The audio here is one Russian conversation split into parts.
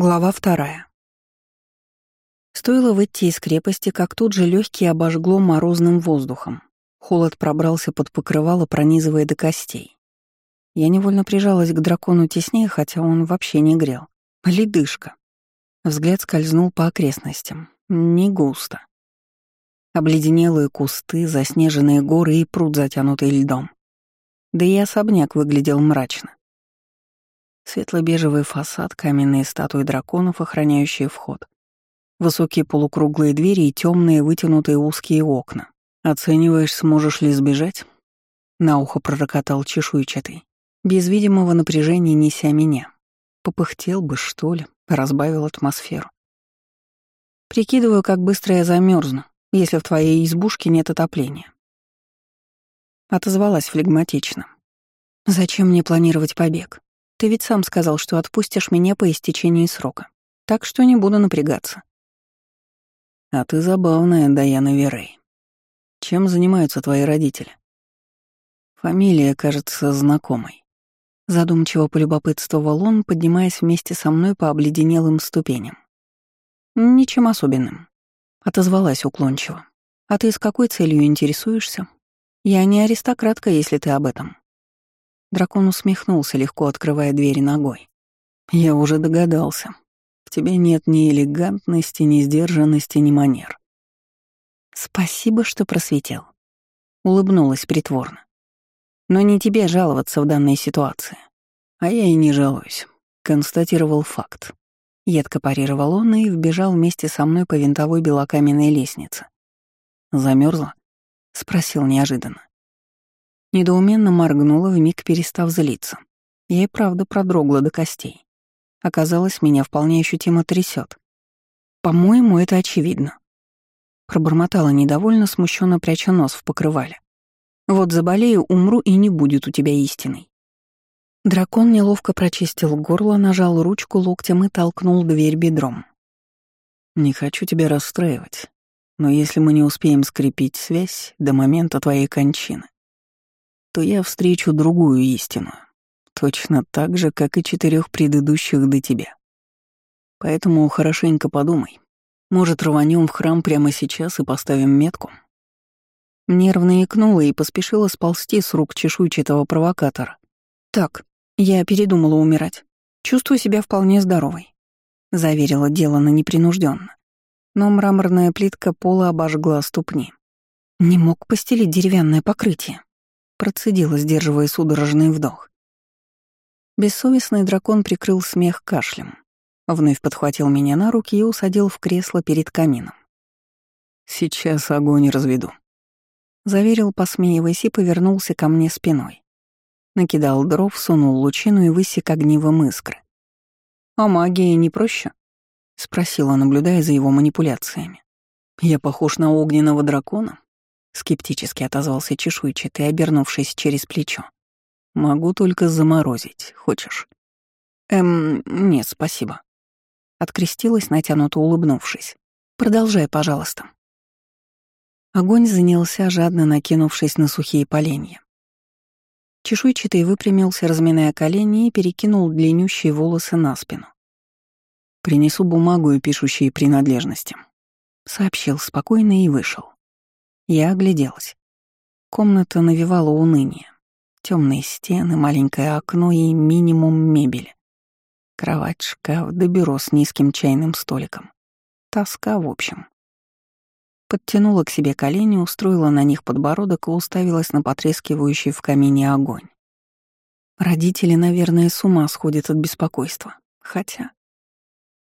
Глава вторая. Стоило выйти из крепости, как тут же легкий обожгло морозным воздухом. Холод пробрался под покрывало, пронизывая до костей. Я невольно прижалась к дракону теснее, хотя он вообще не грел. Ледышка. Взгляд скользнул по окрестностям. Не густо. Обледенелые кусты, заснеженные горы и пруд, затянутый льдом. Да и особняк выглядел мрачно. Светло-бежевый фасад, каменные статуи драконов, охраняющие вход. Высокие полукруглые двери и темные вытянутые узкие окна. «Оцениваешь, сможешь ли сбежать?» На ухо пророкотал чешуйчатый, без видимого напряжения неся меня. Попыхтел бы, что ли, разбавил атмосферу. Прикидываю, как быстро я замерзну, если в твоей избушке нет отопления. Отозвалась флегматично. Зачем мне планировать побег? Ты ведь сам сказал, что отпустишь меня по истечении срока. Так что не буду напрягаться. А ты забавная, Даяна Верей. Чем занимаются твои родители? Фамилия кажется знакомой. Задумчиво полюбопытствовал он, поднимаясь вместе со мной по обледенелым ступеням. Ничем особенным. Отозвалась уклончиво. А ты с какой целью интересуешься? Я не аристократка, если ты об этом. Дракон усмехнулся, легко открывая двери ногой. «Я уже догадался. В тебе нет ни элегантности, ни сдержанности, ни манер». «Спасибо, что просветил», — улыбнулась притворно. «Но не тебе жаловаться в данной ситуации». «А я и не жалуюсь», — констатировал факт. Едко парировал он и вбежал вместе со мной по винтовой белокаменной лестнице. Замерзла? спросил неожиданно. Недоуменно моргнула, вмиг перестав злиться. Я и правда продрогла до костей. Оказалось, меня вполне ощутимо трясет. По-моему, это очевидно. Пробормотала недовольно, смущенно пряча нос в покрывале. Вот заболею, умру, и не будет у тебя истиной. Дракон неловко прочистил горло, нажал ручку локтем и толкнул дверь бедром. «Не хочу тебя расстраивать, но если мы не успеем скрепить связь до момента твоей кончины, то я встречу другую истину, точно так же, как и четырех предыдущих до тебя. Поэтому хорошенько подумай. Может, рванем в храм прямо сейчас и поставим метку?» Нервно икнула и поспешила сползти с рук чешуйчатого провокатора. «Так, я передумала умирать. Чувствую себя вполне здоровой», — заверила Делана непринужденно. Но мраморная плитка пола обожгла ступни. Не мог постелить деревянное покрытие. Процедила, сдерживая судорожный вдох. Бессовестный дракон прикрыл смех кашлем. Вновь подхватил меня на руки и усадил в кресло перед камином. «Сейчас огонь разведу», — заверил, посмеиваясь, и повернулся ко мне спиной. Накидал дров, сунул лучину и высек огнивом искры. «А магия не проще?» — спросила, наблюдая за его манипуляциями. «Я похож на огненного дракона?» Скептически отозвался чешуйчатый, обернувшись через плечо. «Могу только заморозить. Хочешь?» «Эм, нет, спасибо». Открестилась, натянуто улыбнувшись. «Продолжай, пожалуйста». Огонь занялся, жадно накинувшись на сухие поленья. Чешуйчатый выпрямился, разминая колени, и перекинул длиннющие волосы на спину. «Принесу бумагу и пишущие принадлежности», — сообщил спокойно и вышел. Я огляделась. Комната навевала уныние. Темные стены, маленькое окно и минимум мебели. Кровать, шкаф да бюро с низким чайным столиком. Тоска, в общем. Подтянула к себе колени, устроила на них подбородок и уставилась на потрескивающий в камине огонь. Родители, наверное, с ума сходят от беспокойства. Хотя...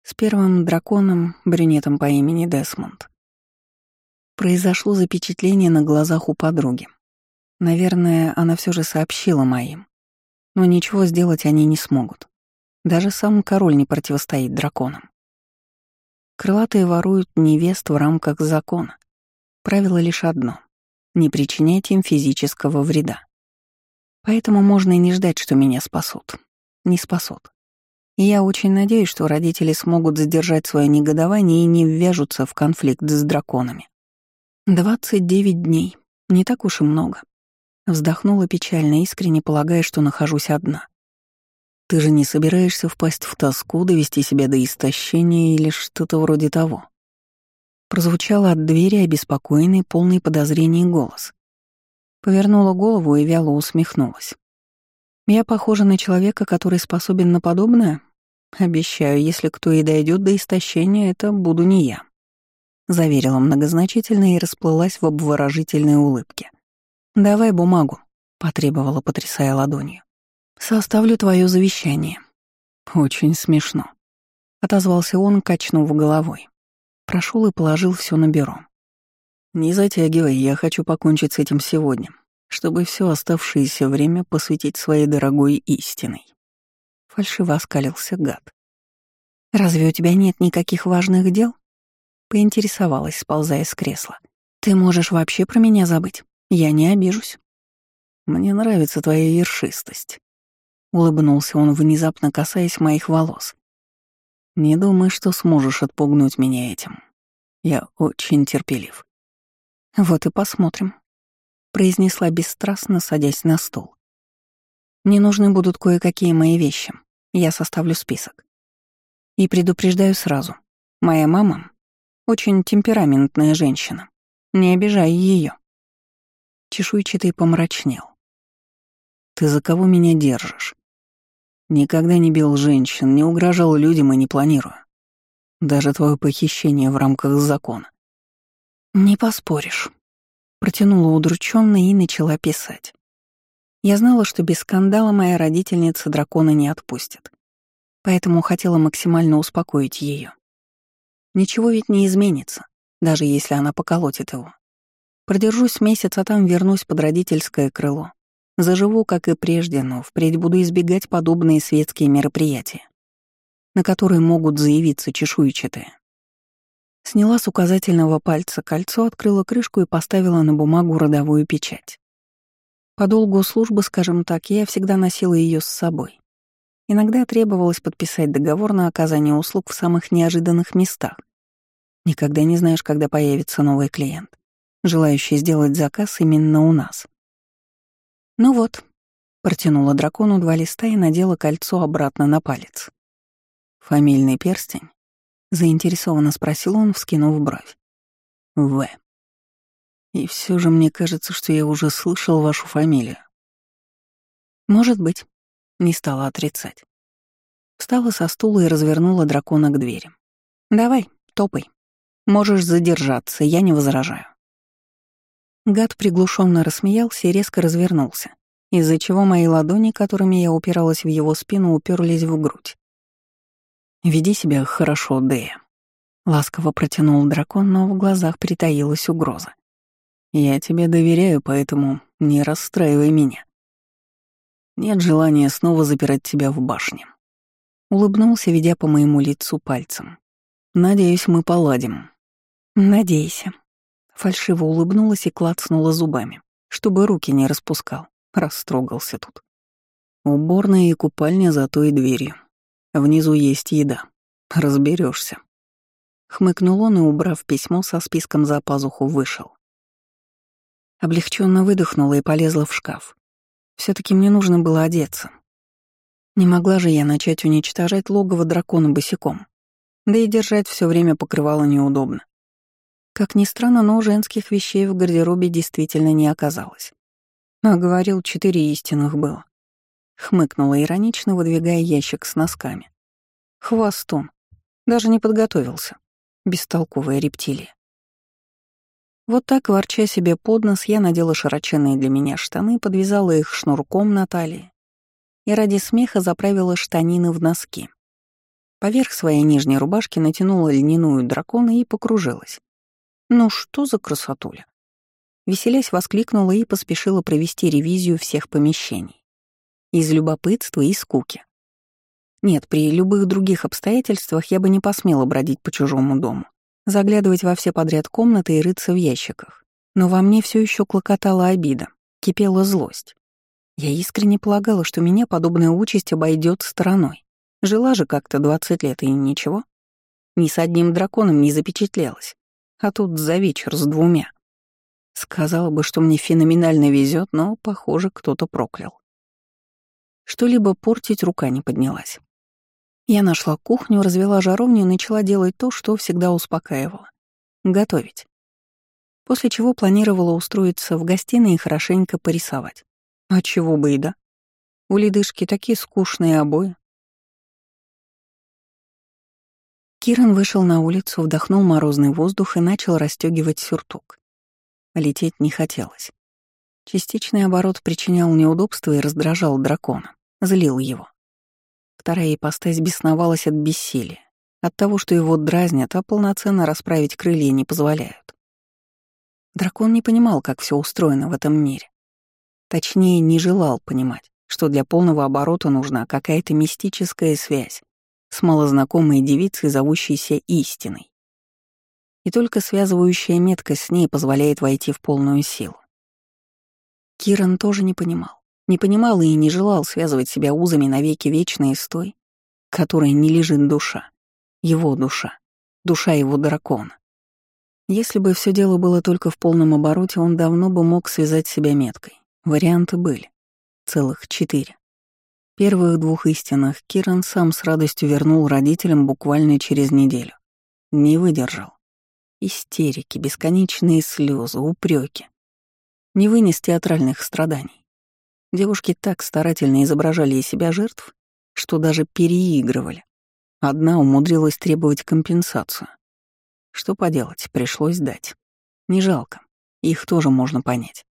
С первым драконом, брюнетом по имени Десмонд, Произошло запечатление на глазах у подруги. Наверное, она все же сообщила моим. Но ничего сделать они не смогут. Даже сам король не противостоит драконам. Крылатые воруют невест в рамках закона. Правило лишь одно — не причинять им физического вреда. Поэтому можно и не ждать, что меня спасут. Не спасут. И я очень надеюсь, что родители смогут задержать свое негодование и не ввяжутся в конфликт с драконами. Двадцать девять дней. Не так уж и много. Вздохнула печально, искренне полагая, что нахожусь одна. Ты же не собираешься впасть в тоску, довести себя до истощения или что-то вроде того?» Прозвучал от двери обеспокоенный, полный подозрений голос. Повернула голову и вяло усмехнулась. «Я похожа на человека, который способен на подобное? Обещаю, если кто и дойдет до истощения, это буду не я». Заверила многозначительно и расплылась в обворожительной улыбке. «Давай бумагу», — потребовала, потрясая ладонью. «Составлю твое завещание». «Очень смешно», — отозвался он, качнув головой. Прошел и положил все на бюро. «Не затягивай, я хочу покончить с этим сегодня, чтобы все оставшееся время посвятить своей дорогой истиной». Фальшиво оскалился гад. «Разве у тебя нет никаких важных дел?» Поинтересовалась, сползая с кресла. «Ты можешь вообще про меня забыть. Я не обижусь». «Мне нравится твоя ершистость», Улыбнулся он, внезапно касаясь моих волос. «Не думай, что сможешь отпугнуть меня этим. Я очень терпелив». «Вот и посмотрим», — произнесла бесстрастно, садясь на стул. «Мне нужны будут кое-какие мои вещи. Я составлю список. И предупреждаю сразу. Моя мама — очень темпераментная женщина. Не обижай ее. Чешуйчатый помрачнел. «Ты за кого меня держишь?» Никогда не бил женщин, не угрожал людям и не планирую. Даже твое похищение в рамках закона. Не поспоришь. Протянула удрученно и начала писать. Я знала, что без скандала моя родительница дракона не отпустит. Поэтому хотела максимально успокоить ее. Ничего ведь не изменится, даже если она поколотит его. Продержусь месяц, а там вернусь под родительское крыло. Заживу, как и прежде, но впредь буду избегать подобные светские мероприятия, на которые могут заявиться чешуйчатые. Сняла с указательного пальца кольцо, открыла крышку и поставила на бумагу родовую печать. По долгу службы, скажем так, я всегда носила ее с собой. Иногда требовалось подписать договор на оказание услуг в самых неожиданных местах. Никогда не знаешь, когда появится новый клиент, желающий сделать заказ именно у нас. «Ну вот», — протянула дракону два листа и надела кольцо обратно на палец. «Фамильный перстень?» — заинтересованно спросил он, вскинув бровь. «В. И все же мне кажется, что я уже слышал вашу фамилию». «Может быть», — не стала отрицать. Встала со стула и развернула дракона к двери. «Давай, топай. Можешь задержаться, я не возражаю». Гад приглушенно рассмеялся и резко развернулся, из-за чего мои ладони, которыми я упиралась в его спину, уперлись в грудь. «Веди себя хорошо, Дэя», — ласково протянул дракон, но в глазах притаилась угроза. «Я тебе доверяю, поэтому не расстраивай меня. Нет желания снова запирать тебя в башне». Улыбнулся, ведя по моему лицу пальцем. «Надеюсь, мы поладим». «Надейся», Фальшиво улыбнулась и клацнула зубами, чтобы руки не распускал. Растрогался тут. Уборная и купальня за той дверью. Внизу есть еда. Разберешься. Хмыкнул он и, убрав письмо со списком за пазуху, вышел. Облегченно выдохнула и полезла в шкаф. Все таки мне нужно было одеться. Не могла же я начать уничтожать логово дракона босиком. Да и держать все время покрывало неудобно. Как ни странно, но женских вещей в гардеробе действительно не оказалось. А говорил, четыре истинных было. Хмыкнула иронично, выдвигая ящик с носками. Хвостун. Даже не подготовился. Бестолковая рептилия. Вот так, ворча себе под нос, я надела широченные для меня штаны, подвязала их шнурком на талии и ради смеха заправила штанины в носки. Поверх своей нижней рубашки натянула льняную дракона и покружилась. Ну что за красотуля? Веселясь воскликнула и поспешила провести ревизию всех помещений. Из любопытства и скуки. Нет, при любых других обстоятельствах я бы не посмела бродить по чужому дому, заглядывать во все подряд комнаты и рыться в ящиках. Но во мне все еще клокотала обида, кипела злость. Я искренне полагала, что меня подобная участь обойдет стороной. Жила же как-то 20 лет и ничего. Ни с одним драконом не запечатлелась а тут за вечер с двумя. Сказала бы, что мне феноменально везет, но, похоже, кто-то проклял. Что-либо портить рука не поднялась. Я нашла кухню, развела жаровню и начала делать то, что всегда успокаивало — готовить. После чего планировала устроиться в гостиной и хорошенько порисовать. А чего бы и да. У ледышки такие скучные обои. Киран вышел на улицу, вдохнул морозный воздух и начал расстегивать сюртук. Лететь не хотелось. Частичный оборот причинял неудобства и раздражал дракона, злил его. Вторая ипостась бесновалась от бессилия, от того, что его дразнят, а полноценно расправить крылья не позволяют. Дракон не понимал, как все устроено в этом мире. Точнее, не желал понимать, что для полного оборота нужна какая-то мистическая связь с малознакомой девицей, зовущейся истиной. И только связывающая метка с ней позволяет войти в полную силу. Киран тоже не понимал. Не понимал и не желал связывать себя узами навеки вечной с той, которой не лежит душа. Его душа. Душа его дракона. Если бы все дело было только в полном обороте, он давно бы мог связать себя меткой. Варианты были. Целых четыре. Первых двух истинных Киран сам с радостью вернул родителям буквально через неделю. Не выдержал. Истерики, бесконечные слезы, упреки. Не вынес театральных страданий. Девушки так старательно изображали из себя жертв, что даже переигрывали. Одна умудрилась требовать компенсацию. Что поделать, пришлось дать. Не жалко, их тоже можно понять.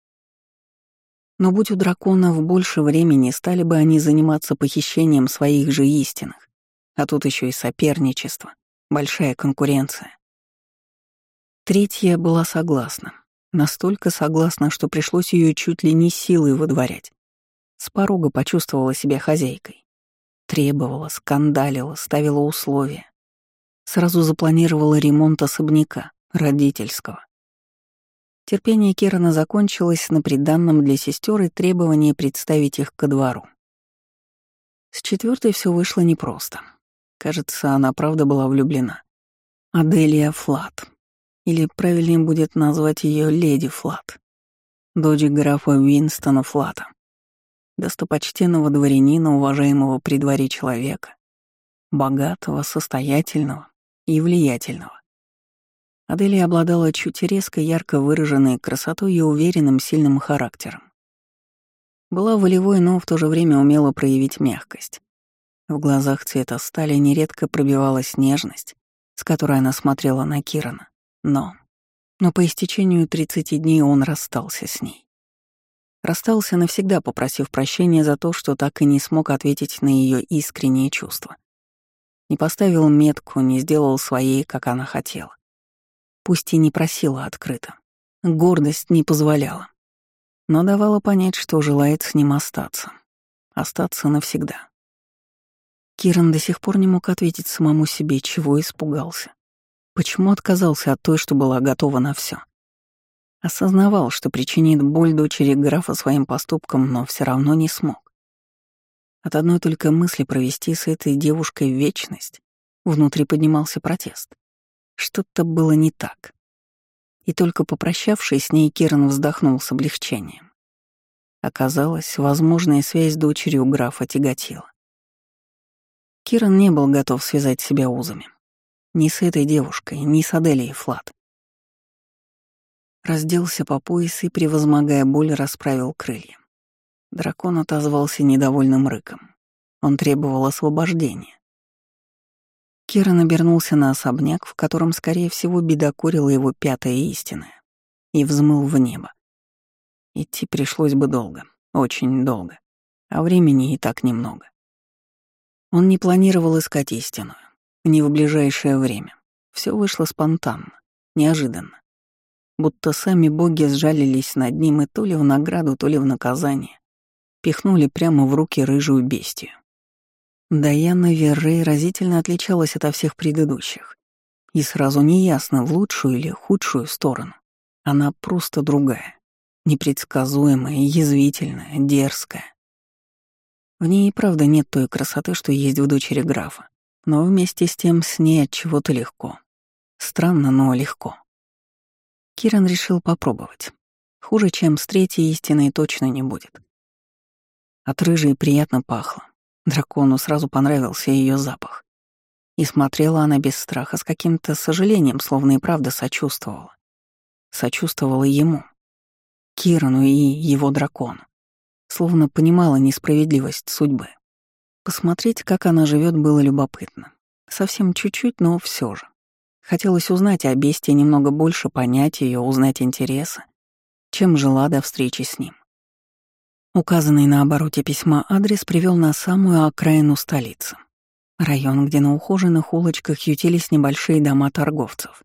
Но будь у драконов больше времени, стали бы они заниматься похищением своих же истинных. А тут еще и соперничество, большая конкуренция. Третья была согласна. Настолько согласна, что пришлось ее чуть ли не силой выдворять. С порога почувствовала себя хозяйкой. Требовала, скандалила, ставила условия. Сразу запланировала ремонт особняка, родительского. Терпение Кирана закончилось на приданном для сестер и требовании представить их ко двору. С четвертой все вышло непросто. Кажется, она правда была влюблена. Аделия Флат. Или правильнее будет назвать ее Леди Флат. Дочь графа Уинстона Флата. Достопочтенного дворянина, уважаемого при дворе человека. Богатого, состоятельного и влиятельного. Аделия обладала чуть резко ярко выраженной красотой и уверенным сильным характером. Была волевой, но в то же время умела проявить мягкость. В глазах цвета стали нередко пробивалась нежность, с которой она смотрела на Кирана. Но... Но по истечению 30 дней он расстался с ней. Расстался навсегда, попросив прощения за то, что так и не смог ответить на ее искренние чувства. Не поставил метку, не сделал своей, как она хотела пусть и не просила открыто. Гордость не позволяла. Но давала понять, что желает с ним остаться. Остаться навсегда. Киран до сих пор не мог ответить самому себе, чего испугался. Почему отказался от той, что была готова на все. Осознавал, что причинит боль дочери графа своим поступком, но все равно не смог. От одной только мысли провести с этой девушкой вечность внутри поднимался протест. Что-то было не так. И только попрощавшись с ней, Киран вздохнул с облегчением. Оказалось, возможная связь с дочерью графа тяготила. Киран не был готов связать себя узами. Ни с этой девушкой, ни с Аделией Флат. Разделся по пояс и, превозмогая боль, расправил крылья. Дракон отозвался недовольным рыком. Он требовал освобождения. Киран обернулся на особняк, в котором, скорее всего, бедокурила его пятая истина, и взмыл в небо. Идти пришлось бы долго, очень долго, а времени и так немного. Он не планировал искать истину, не в ближайшее время. Все вышло спонтанно, неожиданно. Будто сами боги сжалились над ним и то ли в награду, то ли в наказание пихнули прямо в руки рыжую бестию. Даяна Веррей разительно отличалась от всех предыдущих. И сразу неясно, в лучшую или худшую сторону. Она просто другая, непредсказуемая, язвительная, дерзкая. В ней и правда нет той красоты, что есть в дочери графа. Но вместе с тем с ней от чего-то легко. Странно, но легко. Киран решил попробовать. Хуже, чем с третьей истиной, точно не будет. От рыжей приятно пахло. Дракону сразу понравился ее запах. И смотрела она без страха, с каким-то сожалением, словно и правда сочувствовала. Сочувствовала ему, Кирану и его дракону. Словно понимала несправедливость судьбы. Посмотреть, как она живет, было любопытно. Совсем чуть-чуть, но все же. Хотелось узнать о бестии немного больше, понять ее, узнать интересы, чем жила до встречи с ним. Указанный на обороте письма адрес привел на самую окраину столицы. Район, где на ухоженных улочках ютились небольшие дома торговцев.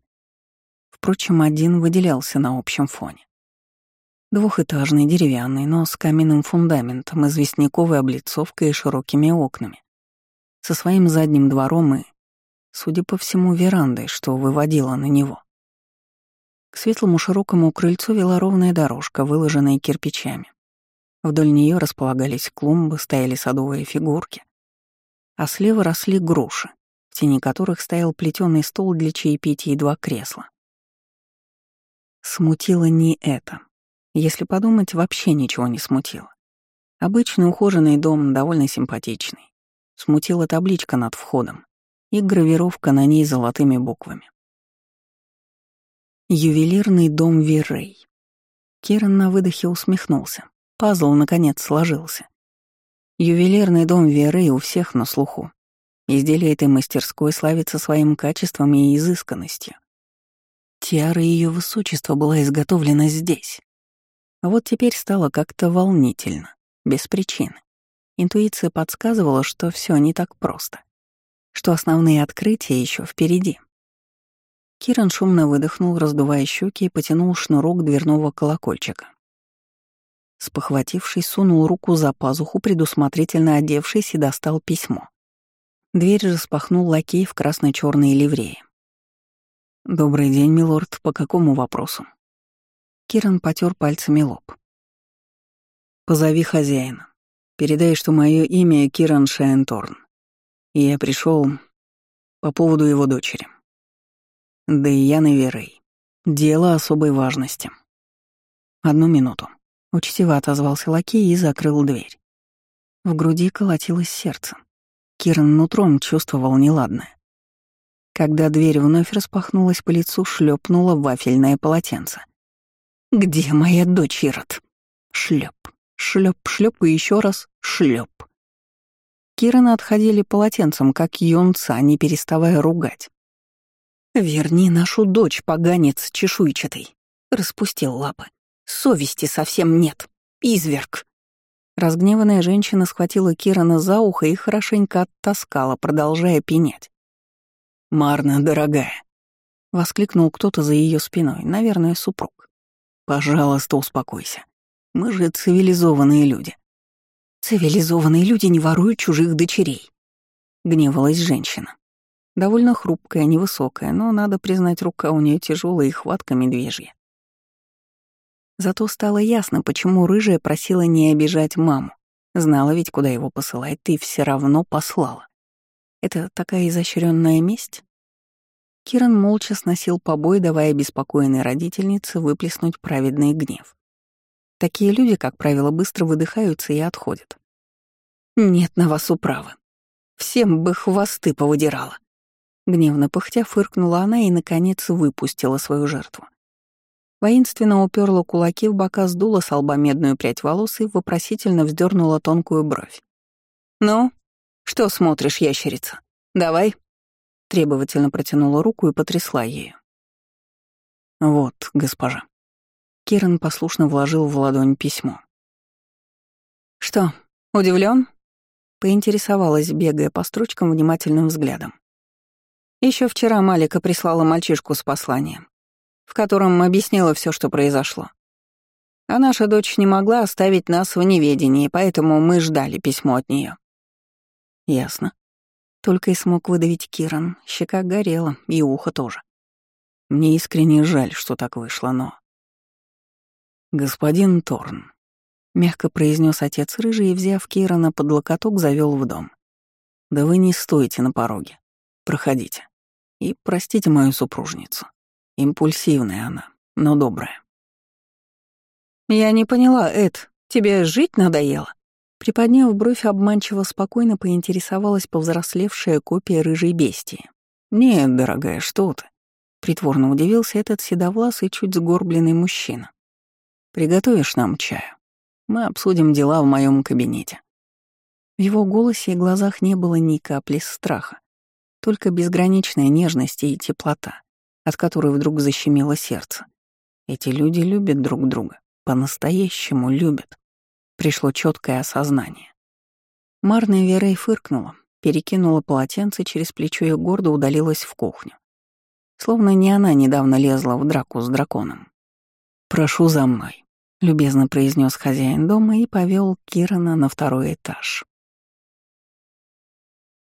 Впрочем, один выделялся на общем фоне. Двухэтажный, деревянный, но с каменным фундаментом, известняковой облицовкой и широкими окнами. Со своим задним двором и, судя по всему, верандой, что выводила на него. К светлому широкому крыльцу вела ровная дорожка, выложенная кирпичами. Вдоль нее располагались клумбы, стояли садовые фигурки, а слева росли груши, в тени которых стоял плетеный стол для чаепития и два кресла. Смутило не это. Если подумать, вообще ничего не смутило. Обычный ухоженный дом, довольно симпатичный. Смутила табличка над входом и гравировка на ней золотыми буквами. Ювелирный дом Виррей. Киран на выдохе усмехнулся. Пазл, наконец, сложился. Ювелирный дом Виррей у всех на слуху. Изделие этой мастерской славится своим качеством и изысканностью. Тиара ее высочества была изготовлена здесь. А вот теперь стало как-то волнительно, без причины. Интуиция подсказывала, что все не так просто, что основные открытия еще впереди. Киран шумно выдохнул, раздувая щеки, и потянул шнурок дверного колокольчика. Спохватившись, сунул руку за пазуху, предусмотрительно одевшись, и достал письмо. Дверь распахнул лакей в красно черной ливрее. «Добрый день, милорд. По какому вопросу?» Киран потер пальцами лоб. «Позови хозяина. Передай, что мое имя Киран Шайнторн. И я пришел по поводу его дочери. Да и Яны Верей. Дело особой важности. Одну минуту. Учтиво отозвался лакей и закрыл дверь. В груди колотилось сердце. Киран нутром чувствовал неладное. Когда дверь вновь распахнулась, по лицу шлепнуло вафельное полотенце. «Где моя дочь, Ирод?» Шлеп, шлеп, шлеп и еще раз шлеп. Кирана отходили полотенцем, как юнца, не переставая ругать. «Верни нашу дочь, поганец чешуйчатый!» Распустил лапы. «Совести совсем нет. Изверг!» Разгневанная женщина схватила Кирана за ухо и хорошенько оттаскала, продолжая пенять. «Марна, дорогая!» — воскликнул кто-то за ее спиной, наверное, супруг. Пожалуйста, успокойся. Мы же цивилизованные люди. Цивилизованные люди не воруют чужих дочерей. Гневалась женщина. Довольно хрупкая, невысокая, но, надо признать, рука у нее тяжелая и хватка медвежья. Зато стало ясно, почему рыжая просила не обижать маму. Знала ведь, куда его посылать, ты все равно послала. Это такая изощренная месть? Киран молча сносил побои, давая беспокойной родительнице выплеснуть праведный гнев. Такие люди, как правило, быстро выдыхаются и отходят. «Нет на вас управы. Всем бы хвосты повыдирала». Гневно пыхтя фыркнула она и, наконец, выпустила свою жертву. Воинственно уперла кулаки в бока, сдула с лба медную прядь волос и вопросительно вздернула тонкую бровь. «Ну, что смотришь, ящерица? Давай, Требовательно протянула руку и потрясла ею. «Вот, госпожа». Киран послушно вложил в ладонь письмо. «Что, удивлен? поинтересовалась, бегая по строчкам внимательным взглядом. Еще вчера Малика прислала мальчишку с посланием, в котором объяснила все, что произошло. А наша дочь не могла оставить нас в неведении, поэтому мы ждали письмо от нее. Ясно. Только и смог выдавить Киран. Щека горела, и ухо тоже. Мне искренне жаль, что так вышло, но... «Господин Торн», — мягко произнес отец рыжий взяв Кирана под локоток, завел в дом. «Да вы не стоите на пороге. Проходите. И простите мою супружницу. Импульсивная она, но добрая». «Я не поняла, Эд, тебе жить надоело?» Приподняв бровь, обманчиво спокойно поинтересовалась повзрослевшая копия рыжей бестии. «Нет, дорогая, что ты?» Притворно удивился этот седовласый, чуть сгорбленный мужчина. «Приготовишь нам чаю? Мы обсудим дела в моем кабинете». В его голосе и глазах не было ни капли страха, только безграничная нежность и теплота, от которой вдруг защемило сердце. Эти люди любят друг друга, по-настоящему любят. Пришло четкое осознание. Марная Верей фыркнула, перекинула полотенце через плечо и гордо удалилась в кухню. Словно не она недавно лезла в драку с драконом. «Прошу за мной», — любезно произнес хозяин дома и повел Кирана на второй этаж.